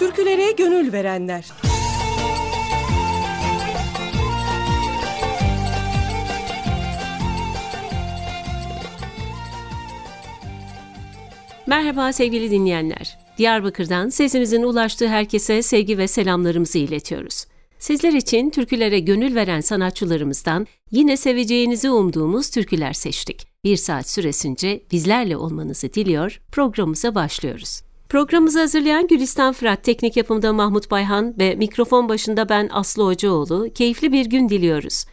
Türkülere gönül verenler. Merhaba sevgili dinleyenler. Diyarbakır'dan sesimizin ulaştığı herkese sevgi ve selamlarımızı iletiyoruz. Sizler için türkülere gönül veren sanatçılarımızdan yine seveceğinizi umduğumuz türküler seçtik. Bir saat süresince bizlerle olmanızı diliyor, programımıza başlıyoruz. Programımızı hazırlayan Gülistan Fırat, teknik yapımda Mahmut Bayhan ve mikrofon başında ben Aslı Hocaoğlu, keyifli bir gün diliyoruz.